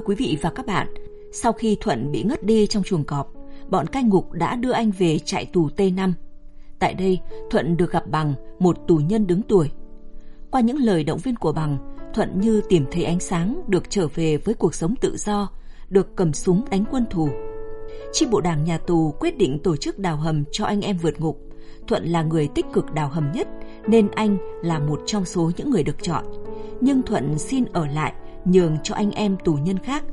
Thưa quý vị và các bạn, sau khi Thuận bị ngất đi trong chuồng cọp, bọn cai ngục đã đưa anh về trại tù T5. Tại đây, Thuận được gặp Bằng, một tù nhân đứng tuổi. Qua những lời động viên của Bằng, Thuận như tìm thấy ánh sáng được trở về với cuộc sống tự do, được cầm súng đánh quân thù. Chi bộ đảng nhà tù quyết định tổ chức đào hầm cho anh em vượt ngục. Thuận là người tích cực đào hầm nhất nên anh là một trong số những người được chọn. Nhưng Thuận xin ở lại nhường cho anh em tù nhân khác.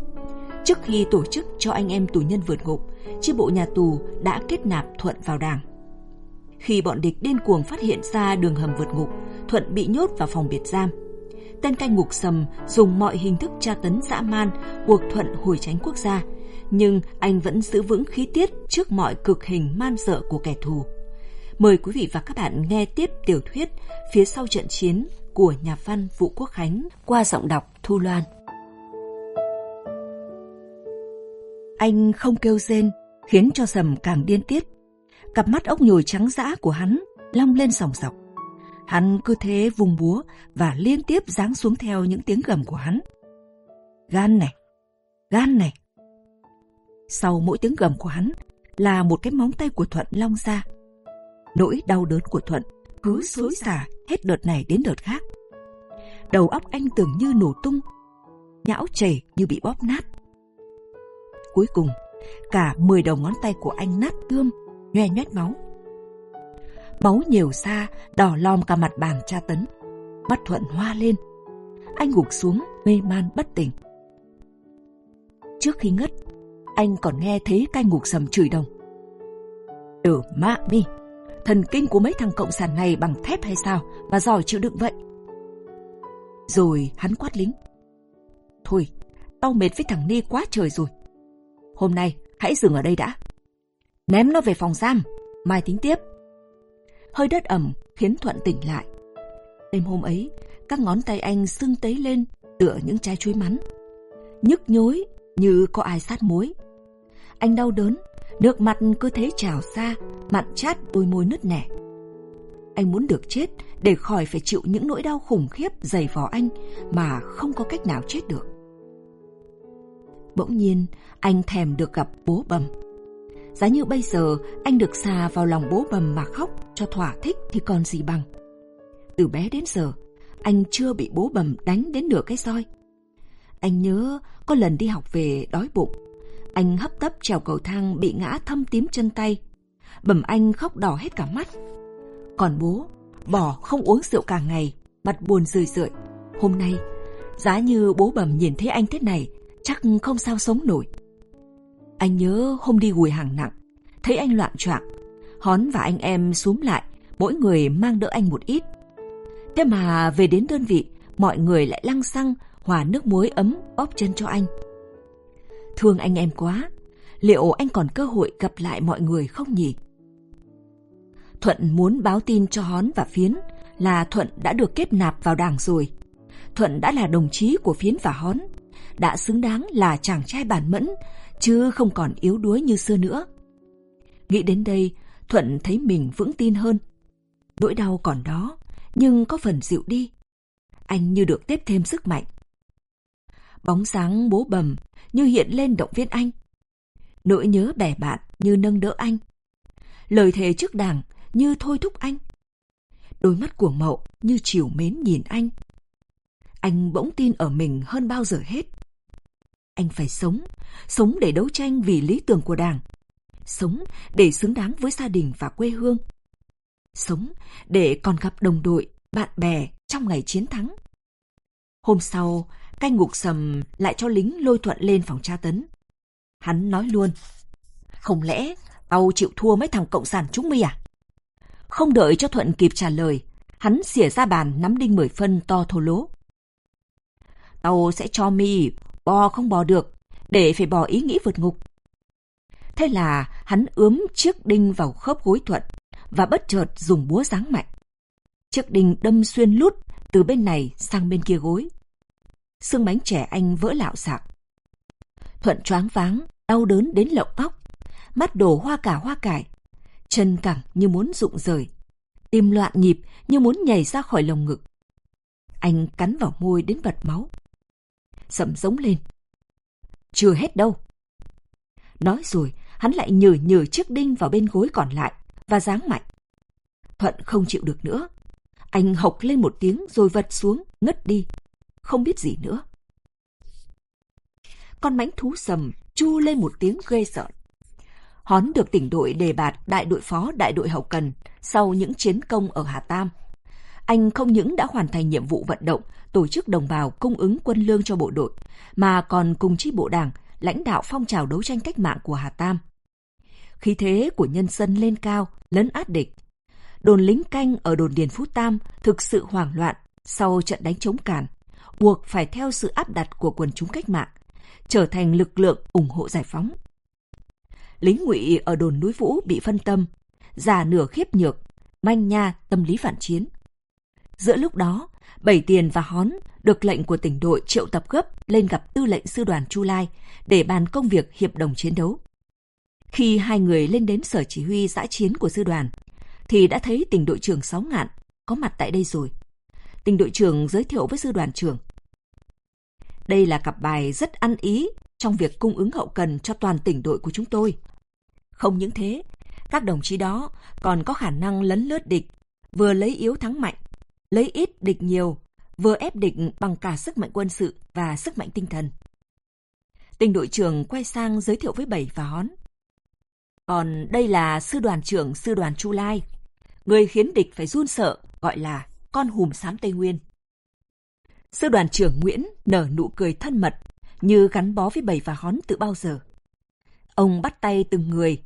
Trước khi tổ chức cho anh em tù nhân vượt ngục, chi bộ nhà tù đã kết nạp Thuận vào đảng. Khi bọn địch điên cuồng phát hiện ra đường hầm vượt ngục, Thuận bị nhốt vào phòng biệt giam. Tên cai ngục sầm dùng mọi hình thức tra tấn dã man buộc Thuận hồi tránh quốc gia, nhưng anh vẫn giữ vững khí tiết trước mọi cực hình man dợ của kẻ thù. Mời quý vị và các bạn nghe tiếp tiểu thuyết Phía sau trận chiến của nhà văn Vũ Quốc Khánh qua giọng đọc Thu Loan. Anh không kêu rên, khiến cho Sầm càng điên tiết. Cặp mắt ốc nhồi trắng dã của hắn long lên sòng sọc. Hắn cứ thế vùng búa và liên tiếp giáng xuống theo những tiếng gầm của hắn. Gan này, gan này. Sau mỗi tiếng gầm của hắn là một cái móng tay của Thuận long ra. Nỗi đau đớn của Thuận cứ xối xả hết đợt này đến đợt khác. Đầu óc anh tưởng như nổ tung, nhão chảy như bị bóp nát. Cuối cùng, cả 10 đầu ngón tay của anh nát tươm, nhoe nhoét máu. Máu nhiều xa, đỏ lom cả mặt bàn tra tấn. Mắt Thuận hoa lên. Anh gục xuống, mê man bất tỉnh. Trước khi ngất, anh còn nghe thấy cai ngục sầm chửi đồng. Ở mạ mi, thần kinh của mấy thằng cộng sản này bằng thép hay sao mà giỏi chịu đựng vậy? Rồi hắn quát lính. Thôi, tao mệt với thằng Ni quá trời rồi. Hôm nay, hãy dừng ở đây đã. Ném nó về phòng giam, mai tính tiếp. Hơi đất ẩm khiến Thuận tỉnh lại. Đêm hôm ấy, các ngón tay anh sưng tấy lên tựa những trái chuối mắn. Nhức nhối như có ai sát muối. Anh đau đớn, nước mặt cứ thế trào xa, mặn chát đôi môi nứt nẻ. Anh muốn được chết để khỏi phải chịu những nỗi đau khủng khiếp dày vò anh mà không có cách nào chết được. Bỗng nhiên, anh thèm được gặp bố bầm. Giá như bây giờ anh được xà vào lòng bố bầm mà khóc cho thỏa thích thì còn gì bằng. Từ bé đến giờ, anh chưa bị bố bầm đánh đến nửa cái roi. Anh nhớ có lần đi học về đói bụng. Anh hấp tấp trèo cầu thang bị ngã thâm tím chân tay. Bầm anh khóc đỏ hết cả mắt. Còn bố, bỏ không uống rượu cả ngày, mặt buồn rười rượi. Hôm nay, giá như bố bầm nhìn thấy anh thế này, chắc không sao sống nổi. Anh nhớ hôm đi gùi hàng nặng, thấy anh loạn choạng, Hón và anh em xuống lại, mỗi người mang đỡ anh một ít. Thế mà về đến đơn vị, mọi người lại lăng xăng hòa nước muối ấm bóp chân cho anh. Thương anh em quá, liệu anh còn cơ hội gặp lại mọi người không nhỉ? Thuận muốn báo tin cho Hón và Phiến là Thuận đã được kết nạp vào đảng rồi. Thuận đã là đồng chí của Phiến và Hón, đã xứng đáng là chàng trai bản mẫn, chứ không còn yếu đuối như xưa nữa. Nghĩ đến đây, Thuận thấy mình vững tin hơn. Nỗi đau còn đó, nhưng có phần dịu đi. Anh như được tiếp thêm sức mạnh. Bóng sáng bố bầm như hiện lên động viên anh. Nỗi nhớ bè bạn như nâng đỡ anh. Lời thề trước đảng như thôi thúc anh. Đôi mắt của Mậu như chiều mến nhìn anh. Anh bỗng tin ở mình hơn bao giờ hết. Anh phải sống, sống để đấu tranh vì lý tưởng của Đảng. Sống để xứng đáng với gia đình và quê hương. Sống để còn gặp đồng đội, bạn bè trong ngày chiến thắng. Hôm sau, canh ngục sầm lại cho lính lôi thuận lên phòng tra tấn. Hắn nói luôn, không lẽ tao chịu thua mấy thằng cộng sản chúng mi à? Không đợi cho Thuận kịp trả lời, hắn xỉa ra bàn nắm đinh mười phân to thô lố. Tao sẽ cho mi bò không bò được, để phải bò ý nghĩ vượt ngục. Thế là hắn ướm chiếc đinh vào khớp gối Thuận và bất chợt dùng búa giáng mạnh. Chiếc đinh đâm xuyên lút từ bên này sang bên kia gối. Xương bánh trẻ anh vỡ lạo xạc. Thuận choáng váng, đau đớn đến lộng óc, mắt đổ hoa cả hoa cải, chân cẳng như muốn rụng rời, tim loạn nhịp như muốn nhảy ra khỏi lồng ngực. Anh cắn vào môi đến bật máu. Sầm giống lên. chưa hết đâu. Nói rồi, hắn lại nhử nhử chiếc đinh vào bên gối còn lại và giáng mạnh. Thuận không chịu được nữa. Anh hộc lên một tiếng rồi vật xuống, ngất đi. Không biết gì nữa. Con mãnh thú sầm chu lên một tiếng ghê sợ. Hón được tỉnh đội đề bạt đại đội phó đại đội hậu cần sau những chiến công ở Hà Tam. Anh không những đã hoàn thành nhiệm vụ vận động, tổ chức đồng bào cung ứng quân lương cho bộ đội, mà còn cùng chi bộ đảng, lãnh đạo phong trào đấu tranh cách mạng của Hà Tam. Khí thế của nhân dân lên cao, lấn át địch. Đồn lính canh ở đồn Điền Phú Tam thực sự hoảng loạn sau trận đánh chống cản, buộc phải theo sự áp đặt của quần chúng cách mạng, trở thành lực lượng ủng hộ giải phóng lính ngụy ở đồn núi Vũ bị phân tâm, già nửa khiếp nhược, manh nha tâm lý phản chiến. Giữa lúc đó, Bảy Tiền và Hón được lệnh của tỉnh đội triệu tập gấp lên gặp tư lệnh sư đoàn Chu Lai để bàn công việc hiệp đồng chiến đấu. Khi hai người lên đến sở chỉ huy giã chiến của sư đoàn, thì đã thấy tỉnh đội trưởng Sáu Ngạn có mặt tại đây rồi. Tỉnh đội trưởng giới thiệu với sư đoàn trưởng. Đây là cặp bài rất ăn ý trong việc cung ứng hậu cần cho toàn tỉnh đội của chúng tôi. Không những thế, các đồng chí đó còn có khả năng lấn lướt địch, vừa lấy yếu thắng mạnh, lấy ít địch nhiều, vừa ép địch bằng cả sức mạnh quân sự và sức mạnh tinh thần. Tình đội trưởng quay sang giới thiệu với Bảy và Hón. Còn đây là sư đoàn trưởng sư đoàn Chu Lai, người khiến địch phải run sợ, gọi là con hùm xám Tây Nguyên. Sư đoàn trưởng Nguyễn nở nụ cười thân mật, như gắn bó với Bảy và Hón từ bao giờ. Ông bắt tay từng người,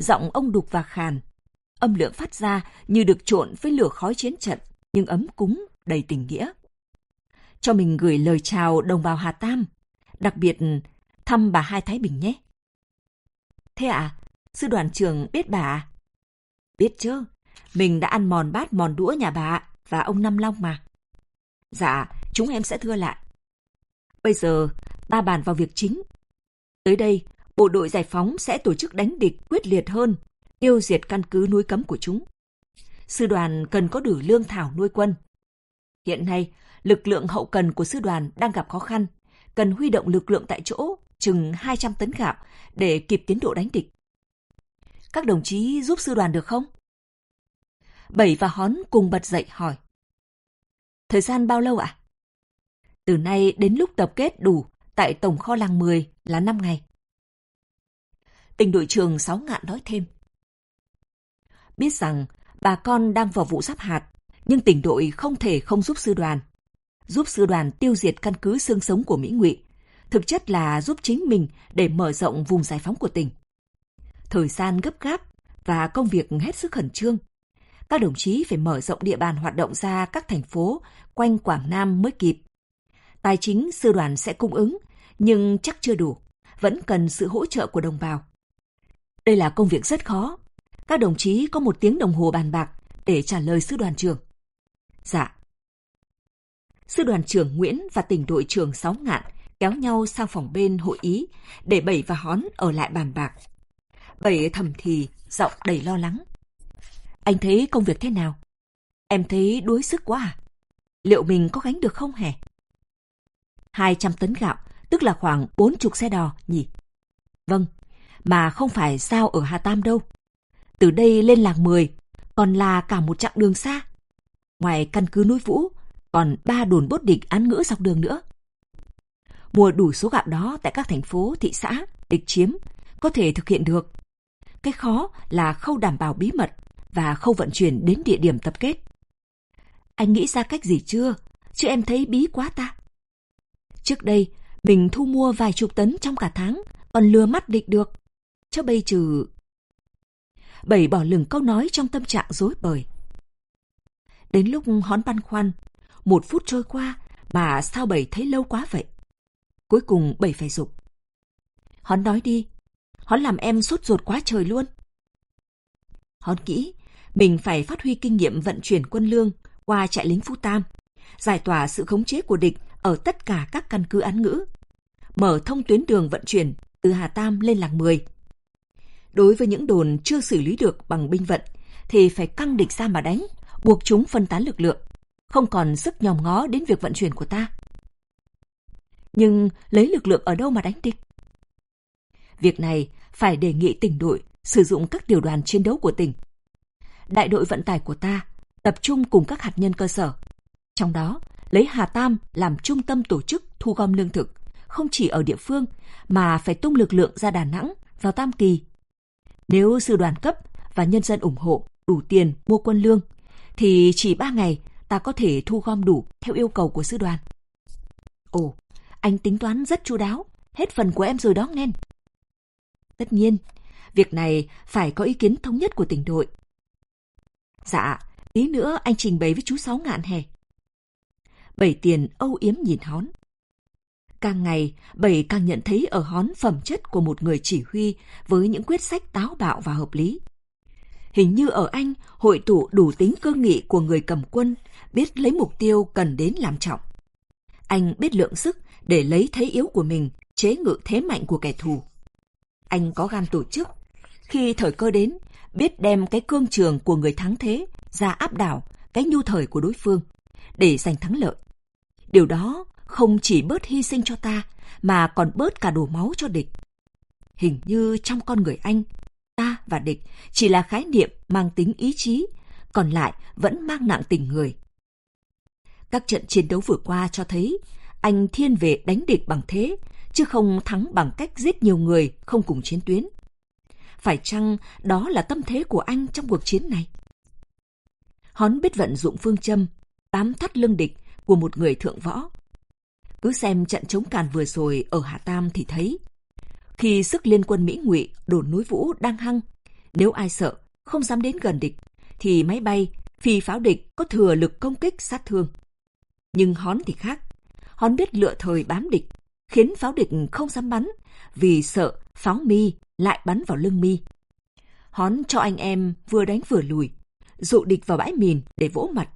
giọng ông đục và khàn. Âm lượng phát ra như được trộn với lửa khói chiến trận, nhưng ấm cúng, đầy tình nghĩa. Cho mình gửi lời chào đồng bào Hà Tam, đặc biệt thăm bà Hai Thái Bình nhé. Thế à, sư đoàn trưởng biết bà à? Biết chứ, mình đã ăn mòn bát mòn đũa nhà bà và ông Năm Long mà. Dạ, chúng em sẽ thưa lại. Bây giờ, ta bàn vào việc chính. Tới đây, bộ đội giải phóng sẽ tổ chức đánh địch quyết liệt hơn, tiêu diệt căn cứ núi cấm của chúng. Sư đoàn cần có đủ lương thảo nuôi quân. Hiện nay, lực lượng hậu cần của sư đoàn đang gặp khó khăn, cần huy động lực lượng tại chỗ chừng 200 tấn gạo để kịp tiến độ đánh địch. Các đồng chí giúp sư đoàn được không? Bảy và Hón cùng bật dậy hỏi. Thời gian bao lâu ạ? Từ nay đến lúc tập kết đủ tại Tổng kho làng 10 là 5 ngày. Tình đội trưởng Sáu Ngạn nói thêm. Biết rằng bà con đang vào vụ sắp hạt, nhưng tỉnh đội không thể không giúp sư đoàn. Giúp sư đoàn tiêu diệt căn cứ xương sống của Mỹ Ngụy, thực chất là giúp chính mình để mở rộng vùng giải phóng của tỉnh. Thời gian gấp gáp và công việc hết sức khẩn trương. Các đồng chí phải mở rộng địa bàn hoạt động ra các thành phố quanh Quảng Nam mới kịp. Tài chính sư đoàn sẽ cung ứng, nhưng chắc chưa đủ, vẫn cần sự hỗ trợ của đồng bào. Đây là công việc rất khó. Các đồng chí có một tiếng đồng hồ bàn bạc để trả lời sư đoàn trưởng. Dạ. Sư đoàn trưởng Nguyễn và tỉnh đội trưởng Sáu Ngạn kéo nhau sang phòng bên hội ý để Bảy và Hón ở lại bàn bạc. Bảy thầm thì, giọng đầy lo lắng. Anh thấy công việc thế nào? Em thấy đuối sức quá à? Liệu mình có gánh được không hề? 200 tấn gạo, tức là khoảng 40 xe đò nhỉ? Vâng, mà không phải sao ở Hà Tam đâu. Từ đây lên làng 10, còn là cả một chặng đường xa. Ngoài căn cứ núi Vũ, còn ba đồn bốt địch án ngữ dọc đường nữa. Mua đủ số gạo đó tại các thành phố, thị xã, địch chiếm, có thể thực hiện được. Cái khó là khâu đảm bảo bí mật và khâu vận chuyển đến địa điểm tập kết. Anh nghĩ ra cách gì chưa? Chứ em thấy bí quá ta. Trước đây, mình thu mua vài chục tấn trong cả tháng, còn lừa mắt địch được cho bây trừ... Bảy bỏ lửng câu nói trong tâm trạng rối bời. Đến lúc hón băn khoăn, một phút trôi qua mà sao bảy thấy lâu quá vậy? Cuối cùng bảy phải dục. Hón nói đi, hón làm em sốt ruột quá trời luôn. Hón nghĩ mình phải phát huy kinh nghiệm vận chuyển quân lương qua trại lính Phú Tam, giải tỏa sự khống chế của địch ở tất cả các căn cứ án ngữ, mở thông tuyến đường vận chuyển từ Hà Tam lên làng 10. Đối với những đồn chưa xử lý được bằng binh vận, thì phải căng địch ra mà đánh, buộc chúng phân tán lực lượng, không còn sức nhòm ngó đến việc vận chuyển của ta. Nhưng lấy lực lượng ở đâu mà đánh địch? Việc này phải đề nghị tỉnh đội sử dụng các tiểu đoàn chiến đấu của tỉnh. Đại đội vận tải của ta tập trung cùng các hạt nhân cơ sở. Trong đó, lấy Hà Tam làm trung tâm tổ chức thu gom lương thực, không chỉ ở địa phương mà phải tung lực lượng ra Đà Nẵng vào Tam Kỳ. Nếu sư đoàn cấp và nhân dân ủng hộ đủ tiền mua quân lương, thì chỉ ba ngày ta có thể thu gom đủ theo yêu cầu của sư đoàn. Ồ, anh tính toán rất chu đáo, hết phần của em rồi đó nghe. Tất nhiên, việc này phải có ý kiến thống nhất của tỉnh đội. Dạ, tí nữa anh trình bày với chú Sáu Ngạn hè. Bảy tiền âu yếm nhìn hón. Càng ngày, Bảy càng nhận thấy ở hón phẩm chất của một người chỉ huy với những quyết sách táo bạo và hợp lý. Hình như ở anh hội tụ đủ tính cơ nghị của người cầm quân, biết lấy mục tiêu cần đến làm trọng. Anh biết lượng sức để lấy thế yếu của mình, chế ngự thế mạnh của kẻ thù. Anh có gan tổ chức. Khi thời cơ đến, biết đem cái cương trường của người thắng thế ra áp đảo cái nhu thời của đối phương để giành thắng lợi. Điều đó không chỉ bớt hy sinh cho ta mà còn bớt cả đổ máu cho địch. Hình như trong con người anh, ta và địch chỉ là khái niệm mang tính ý chí, còn lại vẫn mang nặng tình người. Các trận chiến đấu vừa qua cho thấy anh thiên về đánh địch bằng thế, chứ không thắng bằng cách giết nhiều người không cùng chiến tuyến. Phải chăng đó là tâm thế của anh trong cuộc chiến này? Hón biết vận dụng phương châm, tám thắt lưng địch của một người thượng võ. Cứ xem trận chống càn vừa rồi ở Hà Tam thì thấy, khi sức liên quân Mỹ ngụy đồn núi Vũ đang hăng, nếu ai sợ, không dám đến gần địch, thì máy bay, phi pháo địch có thừa lực công kích sát thương. Nhưng hón thì khác. Hón biết lựa thời bám địch, khiến pháo địch không dám bắn, vì sợ pháo mi lại bắn vào lưng mi. Hón cho anh em vừa đánh vừa lùi, dụ địch vào bãi mìn để vỗ mặt,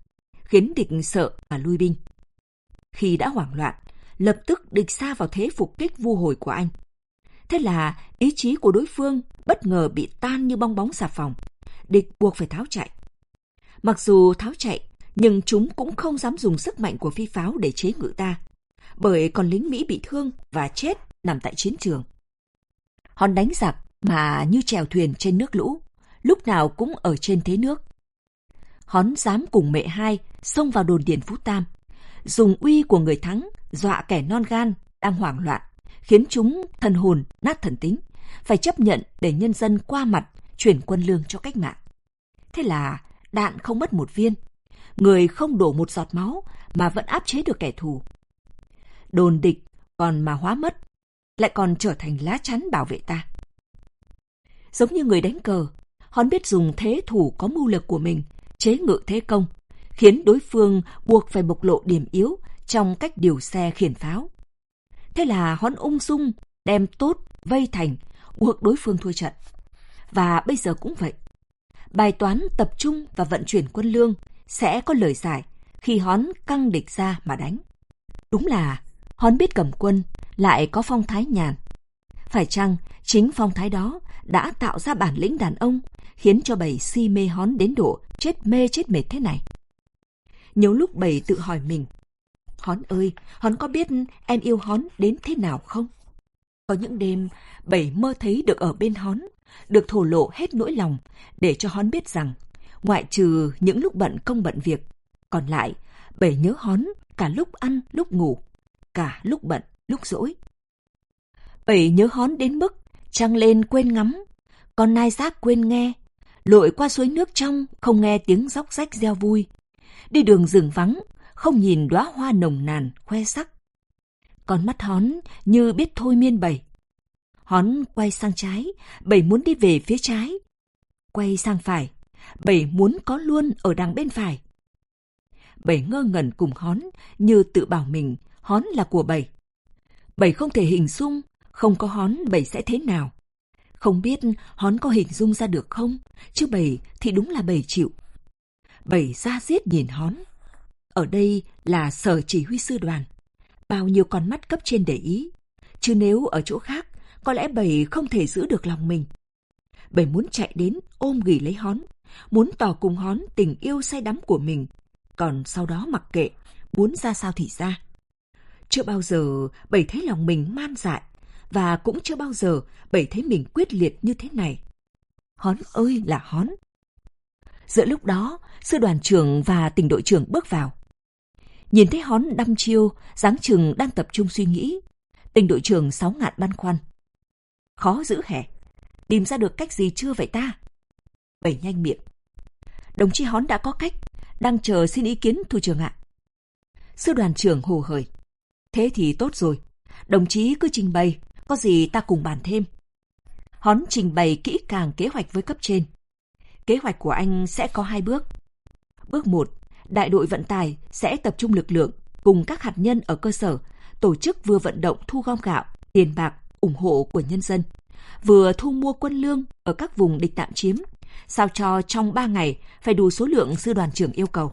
khiến địch sợ và lui binh. Khi đã hoảng loạn, lập tức địch xa vào thế phục kích vu hồi của anh. Thế là ý chí của đối phương bất ngờ bị tan như bong bóng xà phòng. Địch buộc phải tháo chạy. Mặc dù tháo chạy, nhưng chúng cũng không dám dùng sức mạnh của phi pháo để chế ngự ta, bởi còn lính Mỹ bị thương và chết nằm tại chiến trường. Hòn đánh giặc mà như chèo thuyền trên nước lũ, lúc nào cũng ở trên thế nước. Hón dám cùng mẹ hai xông vào đồn điền Phú Tam, dùng uy của người thắng dọa kẻ non gan đang hoảng loạn, khiến chúng thần hồn nát thần tính, phải chấp nhận để nhân dân qua mặt chuyển quân lương cho cách mạng. Thế là đạn không mất một viên, người không đổ một giọt máu mà vẫn áp chế được kẻ thù. Đồn địch còn mà hóa mất, lại còn trở thành lá chắn bảo vệ ta. Giống như người đánh cờ, hòn biết dùng thế thủ có mưu lực của mình, chế ngự thế công, khiến đối phương buộc phải bộc lộ điểm yếu trong cách điều xe khiển pháo. Thế là hắn ung dung, đem tốt, vây thành, buộc đối phương thua trận. Và bây giờ cũng vậy. Bài toán tập trung và vận chuyển quân lương sẽ có lời giải khi hón căng địch ra mà đánh. Đúng là hón biết cầm quân, lại có phong thái nhàn. Phải chăng chính phong thái đó đã tạo ra bản lĩnh đàn ông, khiến cho bầy si mê hón đến độ chết mê chết mệt thế này? Nhiều lúc bầy tự hỏi mình, Hón ơi, Hón có biết em yêu Hón đến thế nào không? Có những đêm, Bảy mơ thấy được ở bên Hón, được thổ lộ hết nỗi lòng, để cho Hón biết rằng, ngoại trừ những lúc bận công bận việc, còn lại, Bảy nhớ Hón cả lúc ăn, lúc ngủ, cả lúc bận, lúc rỗi. Bảy nhớ Hón đến mức trăng lên quên ngắm, con nai giác quên nghe, lội qua suối nước trong không nghe tiếng róc rách reo vui. Đi đường rừng vắng, không nhìn đóa hoa nồng nàn, khoe sắc. Con mắt hón như biết thôi miên bầy. Hón quay sang trái, bầy muốn đi về phía trái. Quay sang phải, bầy muốn có luôn ở đằng bên phải. Bầy ngơ ngẩn cùng hón như tự bảo mình hón là của bầy. Bầy không thể hình dung, không có hón bầy sẽ thế nào. Không biết hón có hình dung ra được không, chứ bầy thì đúng là bầy chịu. Bầy ra giết nhìn hón. Ở đây là sở chỉ huy sư đoàn. Bao nhiêu con mắt cấp trên để ý. Chứ nếu ở chỗ khác, có lẽ bầy không thể giữ được lòng mình. Bầy muốn chạy đến ôm ghì lấy hón, muốn tỏ cùng hón tình yêu say đắm của mình, còn sau đó mặc kệ, muốn ra sao thì ra. Chưa bao giờ bầy thấy lòng mình man dại, và cũng chưa bao giờ Bảy thấy mình quyết liệt như thế này. Hón ơi là hón! Giữa lúc đó, sư đoàn trưởng và tỉnh đội trưởng bước vào. Nhìn thấy hón đăm chiêu, dáng chừng đang tập trung suy nghĩ. tình đội trưởng sáu ngạn băn khoăn. Khó giữ hẻ, tìm ra được cách gì chưa vậy ta? Bảy nhanh miệng. Đồng chí hón đã có cách, đang chờ xin ý kiến thủ trưởng ạ. Sư đoàn trưởng hồ hởi. Thế thì tốt rồi, đồng chí cứ trình bày, có gì ta cùng bàn thêm. Hón trình bày kỹ càng kế hoạch với cấp trên. Kế hoạch của anh sẽ có hai bước. Bước một đại đội vận tải sẽ tập trung lực lượng cùng các hạt nhân ở cơ sở tổ chức vừa vận động thu gom gạo, tiền bạc, ủng hộ của nhân dân, vừa thu mua quân lương ở các vùng địch tạm chiếm, sao cho trong 3 ngày phải đủ số lượng sư đoàn trưởng yêu cầu.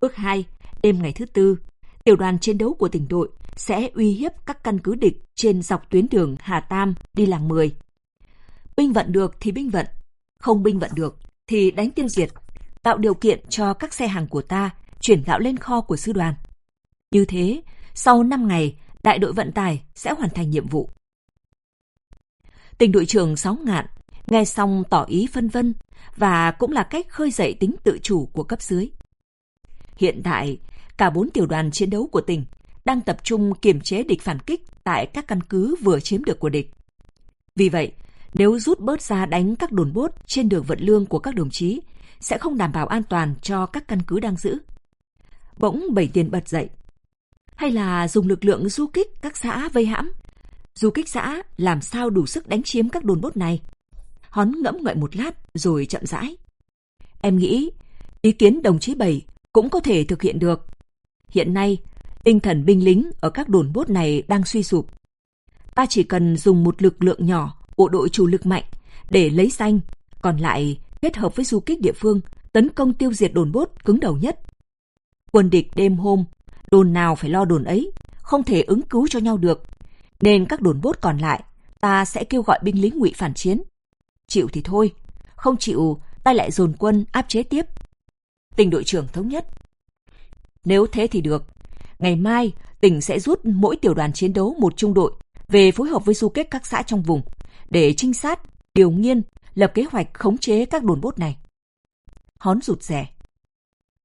Bước 2, đêm ngày thứ tư, tiểu đoàn chiến đấu của tỉnh đội sẽ uy hiếp các căn cứ địch trên dọc tuyến đường Hà Tam đi làng 10. Binh vận được thì binh vận, không binh vận được thì đánh tiêu diệt, tạo điều kiện cho các xe hàng của ta chuyển gạo lên kho của sư đoàn. Như thế, sau 5 ngày, đại đội vận tải sẽ hoàn thành nhiệm vụ. Tỉnh đội trưởng Sáu Ngạn nghe xong tỏ ý phân vân và cũng là cách khơi dậy tính tự chủ của cấp dưới. Hiện tại, cả bốn tiểu đoàn chiến đấu của tỉnh đang tập trung kiềm chế địch phản kích tại các căn cứ vừa chiếm được của địch. Vì vậy, nếu rút bớt ra đánh các đồn bốt trên đường vận lương của các đồng chí, sẽ không đảm bảo an toàn cho các căn cứ đang giữ. Bỗng bảy tiền bật dậy. Hay là dùng lực lượng du kích các xã vây hãm. Du kích xã làm sao đủ sức đánh chiếm các đồn bốt này? Hón ngẫm ngợi một lát rồi chậm rãi. Em nghĩ ý kiến đồng chí Bảy cũng có thể thực hiện được. Hiện nay, tinh thần binh lính ở các đồn bốt này đang suy sụp. Ta chỉ cần dùng một lực lượng nhỏ, bộ đội chủ lực mạnh để lấy danh, còn lại kết hợp với du kích địa phương tấn công tiêu diệt đồn bốt cứng đầu nhất. Quân địch đêm hôm, đồn nào phải lo đồn ấy, không thể ứng cứu cho nhau được, nên các đồn bốt còn lại ta sẽ kêu gọi binh lính ngụy phản chiến. Chịu thì thôi, không chịu ta lại dồn quân áp chế tiếp. Tỉnh đội trưởng thống nhất. Nếu thế thì được, ngày mai tỉnh sẽ rút mỗi tiểu đoàn chiến đấu một trung đội về phối hợp với du kích các xã trong vùng để trinh sát, điều nghiên, lập kế hoạch khống chế các đồn bốt này. Hón rụt rẻ.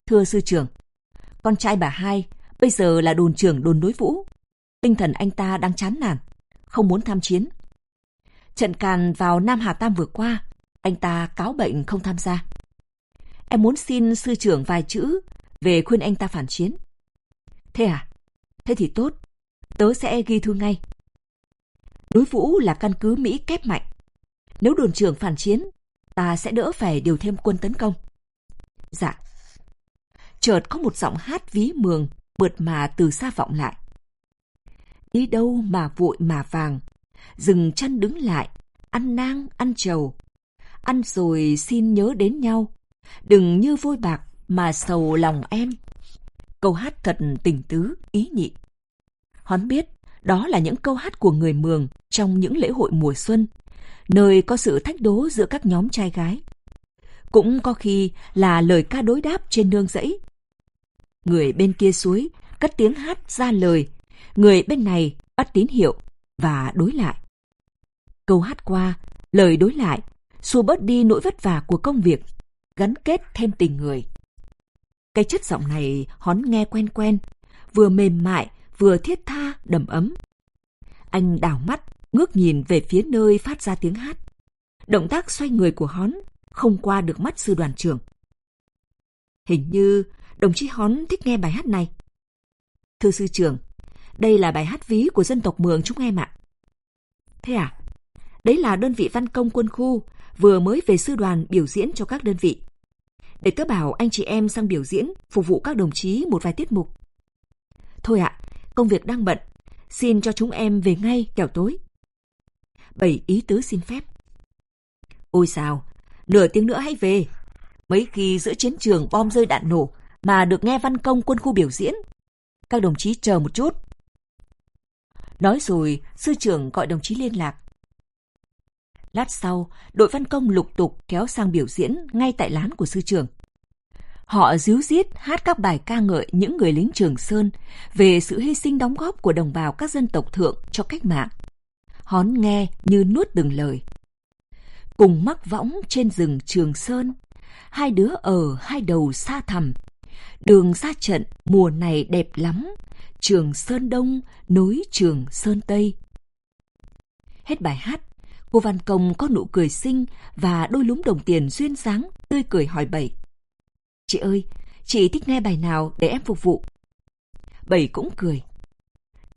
Thưa sư trưởng, con trai bà hai bây giờ là đồn trưởng đồn đối vũ. Tinh thần anh ta đang chán nản, không muốn tham chiến. Trận càn vào Nam Hà Tam vừa qua, anh ta cáo bệnh không tham gia. Em muốn xin sư trưởng vài chữ về khuyên anh ta phản chiến. Thế à? Thế thì tốt, tớ sẽ ghi thư ngay. Núi Vũ là căn cứ Mỹ kép mạnh. Nếu đồn trưởng phản chiến, ta sẽ đỡ phải điều thêm quân tấn công. Dạ. Chợt có một giọng hát ví mường, bượt mà từ xa vọng lại. Đi đâu mà vội mà vàng, dừng chân đứng lại, ăn nang, ăn trầu. Ăn rồi xin nhớ đến nhau, đừng như vôi bạc mà sầu lòng em. Câu hát thật tình tứ, ý nhị. Hón biết đó là những câu hát của người Mường trong những lễ hội mùa xuân, nơi có sự thách đố giữa các nhóm trai gái. Cũng có khi là lời ca đối đáp trên nương rẫy. Người bên kia suối cất tiếng hát ra lời, người bên này bắt tín hiệu và đối lại. Câu hát qua, lời đối lại, xua bớt đi nỗi vất vả của công việc, gắn kết thêm tình người. Cái chất giọng này hón nghe quen quen, vừa mềm mại, vừa thiết tha, đầm ấm. Anh đảo mắt, ngước nhìn về phía nơi phát ra tiếng hát. Động tác xoay người của hón không qua được mắt sư đoàn trưởng. Hình như đồng chí hón thích nghe bài hát này. Thưa sư trưởng, đây là bài hát ví của dân tộc Mường chúng em ạ. Thế à? Đấy là đơn vị văn công quân khu vừa mới về sư đoàn biểu diễn cho các đơn vị. Để tớ bảo anh chị em sang biểu diễn, phục vụ các đồng chí một vài tiết mục. Thôi ạ, công việc đang bận, xin cho chúng em về ngay kẻo tối. Bảy ý tứ xin phép. Ôi sao, nửa tiếng nữa hãy về. Mấy khi giữa chiến trường bom rơi đạn nổ mà được nghe văn công quân khu biểu diễn. Các đồng chí chờ một chút. Nói rồi, sư trưởng gọi đồng chí liên lạc. Lát sau, đội văn công lục tục kéo sang biểu diễn ngay tại lán của sư trưởng. Họ díu dít hát các bài ca ngợi những người lính Trường Sơn về sự hy sinh đóng góp của đồng bào các dân tộc thượng cho cách mạng. Hón nghe như nuốt từng lời. Cùng mắc võng trên rừng Trường Sơn, hai đứa ở hai đầu xa thẳm. Đường ra trận mùa này đẹp lắm, Trường Sơn Đông nối Trường Sơn Tây. Hết bài hát, cô Văn Công có nụ cười xinh và đôi lúm đồng tiền duyên dáng, tươi cười hỏi Bảy. Chị ơi, chị thích nghe bài nào để em phục vụ? Bảy cũng cười.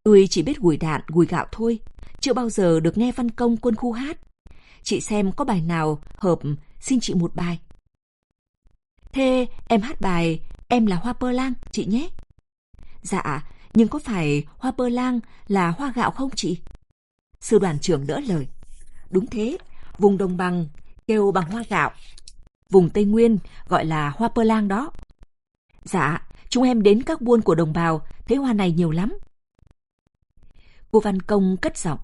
Tôi chỉ biết gùi đạn, gùi gạo thôi, chưa bao giờ được nghe Văn Công quân khu hát. Chị xem có bài nào hợp, xin chị một bài. Thế em hát bài Em là hoa pơ lang, chị nhé. Dạ, nhưng có phải hoa pơ lang là hoa gạo không chị? Sư đoàn trưởng đỡ lời. Đúng thế, vùng đồng bằng kêu bằng hoa gạo. Vùng Tây Nguyên gọi là hoa pơ lang đó. Dạ, chúng em đến các buôn của đồng bào, thấy hoa này nhiều lắm. Cô Văn Công cất giọng.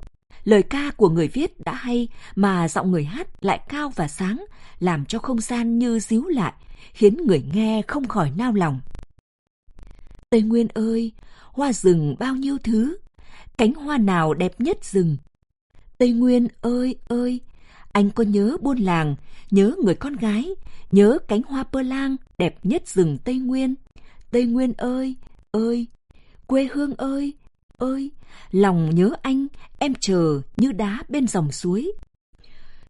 Lời ca của người viết đã hay mà giọng người hát lại cao và sáng, làm cho không gian như díu lại, khiến người nghe không khỏi nao lòng. Tây Nguyên ơi, hoa rừng bao nhiêu thứ, cánh hoa nào đẹp nhất rừng. Tây Nguyên ơi ơi, anh có nhớ buôn làng, nhớ người con gái, nhớ cánh hoa pơ lang đẹp nhất rừng Tây Nguyên. Tây Nguyên ơi, ơi, quê hương ơi, ơi, lòng nhớ anh, em chờ như đá bên dòng suối.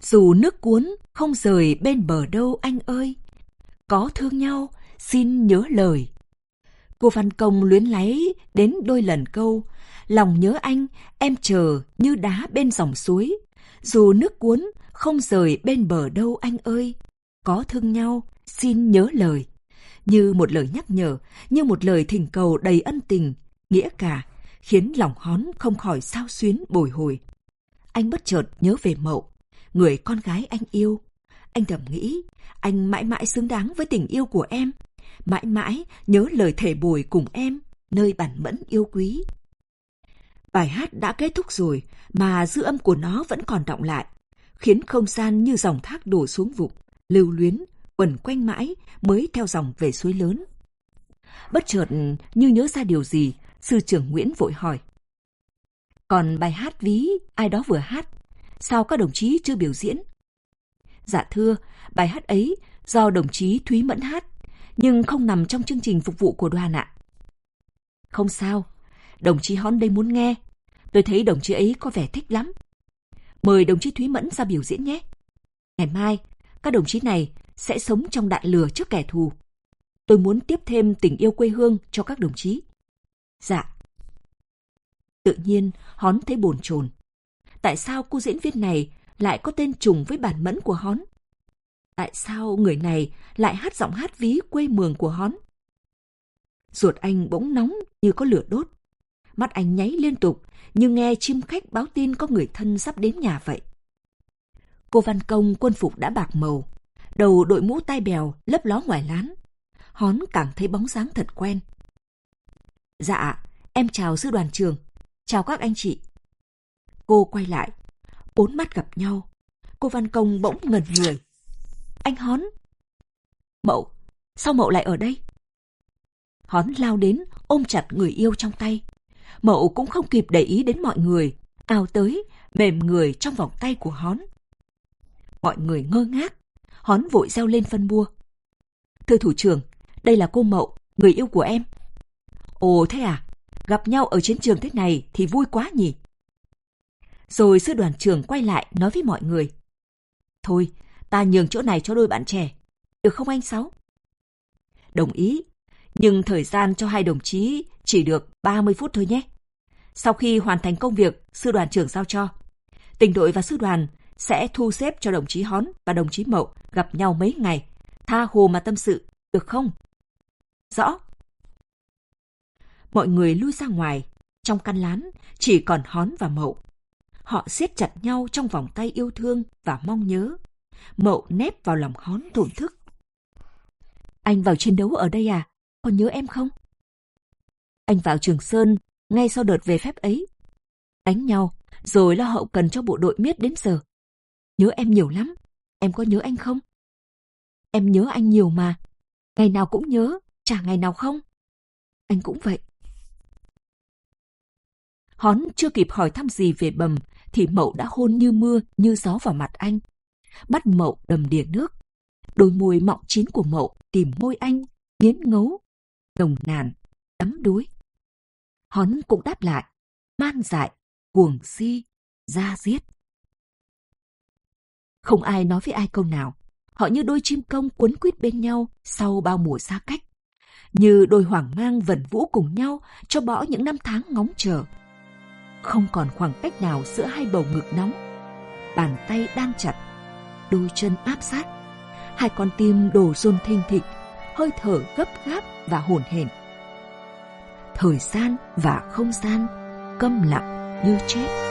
Dù nước cuốn, không rời bên bờ đâu anh ơi. Có thương nhau, xin nhớ lời. Cô Văn Công luyến láy đến đôi lần câu, lòng nhớ anh, em chờ như đá bên dòng suối. Dù nước cuốn, không rời bên bờ đâu anh ơi. Có thương nhau, xin nhớ lời. Như một lời nhắc nhở, như một lời thỉnh cầu đầy ân tình, nghĩa cả, khiến lòng hón không khỏi sao xuyến bồi hồi. Anh bất chợt nhớ về mậu, người con gái anh yêu. Anh thầm nghĩ, anh mãi mãi xứng đáng với tình yêu của em, mãi mãi nhớ lời thể bồi cùng em, nơi bản mẫn yêu quý. Bài hát đã kết thúc rồi mà dư âm của nó vẫn còn động lại, khiến không gian như dòng thác đổ xuống vụt, lưu luyến, quẩn quanh mãi mới theo dòng về suối lớn. Bất chợt như nhớ ra điều gì, sư trưởng Nguyễn vội hỏi. Còn bài hát ví ai đó vừa hát, sao các đồng chí chưa biểu diễn? Dạ thưa, bài hát ấy do đồng chí Thúy Mẫn hát, nhưng không nằm trong chương trình phục vụ của đoàn ạ. Không sao, đồng chí Hón đây muốn nghe. Tôi thấy đồng chí ấy có vẻ thích lắm. Mời đồng chí Thúy Mẫn ra biểu diễn nhé. Ngày mai, các đồng chí này sẽ sống trong đạn lửa trước kẻ thù. Tôi muốn tiếp thêm tình yêu quê hương cho các đồng chí. Dạ. Tự nhiên, Hón thấy bồn chồn. Tại sao cô diễn viên này lại có tên trùng với bản mẫn của Hón? Tại sao người này lại hát giọng hát ví quê mường của Hón? Ruột anh bỗng nóng như có lửa đốt. Mắt anh nháy liên tục như nghe chim khách báo tin có người thân sắp đến nhà vậy. Cô Văn Công quân phục đã bạc màu, đầu đội mũ tai bèo lấp ló ngoài lán. Hón càng thấy bóng dáng thật quen. Dạ, em chào sư đoàn trường. Chào các anh chị. Cô quay lại. Bốn mắt gặp nhau. Cô Văn Công bỗng ngẩn người. Anh Hón. Mậu, sao Mậu lại ở đây? Hón lao đến, ôm chặt người yêu trong tay. Mậu cũng không kịp để ý đến mọi người, ao tới, mềm người trong vòng tay của Hón. Mọi người ngơ ngác, Hón vội reo lên phân bua. Thưa thủ trưởng, đây là cô Mậu, người yêu của em. Ồ thế à, gặp nhau ở chiến trường thế này thì vui quá nhỉ. Rồi sư đoàn trưởng quay lại nói với mọi người. Thôi, ta nhường chỗ này cho đôi bạn trẻ. Được không anh Sáu? Đồng ý, nhưng thời gian cho hai đồng chí chỉ được 30 phút thôi nhé. Sau khi hoàn thành công việc sư đoàn trưởng giao cho, tỉnh đội và sư đoàn sẽ thu xếp cho đồng chí Hón và đồng chí Mậu gặp nhau mấy ngày, tha hồ mà tâm sự, được không? Rõ. Mọi người lui ra ngoài, trong căn lán chỉ còn Hón và Mậu. Họ siết chặt nhau trong vòng tay yêu thương và mong nhớ. Mậu nép vào lòng Hón thổn thức. Anh vào chiến đấu ở đây à? Còn nhớ em không? Anh vào Trường Sơn ngay sau đợt về phép ấy. Đánh nhau, rồi lo hậu cần cho bộ đội miết đến giờ. Nhớ em nhiều lắm. Em có nhớ anh không? Em nhớ anh nhiều mà. Ngày nào cũng nhớ, chả ngày nào không. Anh cũng vậy. Hón chưa kịp hỏi thăm gì về bầm, thì Mậu đã hôn như mưa, như gió vào mặt anh. Bắt Mậu đầm đìa nước. Đôi môi mọng chín của Mậu tìm môi anh, nghiến ngấu, nồng nàn, đắm đuối. Hón cũng đáp lại, man dại, cuồng si, ra giết. Không ai nói với ai câu nào. Họ như đôi chim công quấn quýt bên nhau sau bao mùa xa cách. Như đôi hoàng mang vần vũ cùng nhau cho bỏ những năm tháng ngóng chờ. Không còn khoảng cách nào giữa hai bầu ngực nóng. Bàn tay đan chặt, đôi chân áp sát. Hai con tim đổ rôn thình thịch, hơi thở gấp gáp và hồn hển. Thời gian và không gian câm lặng như chết.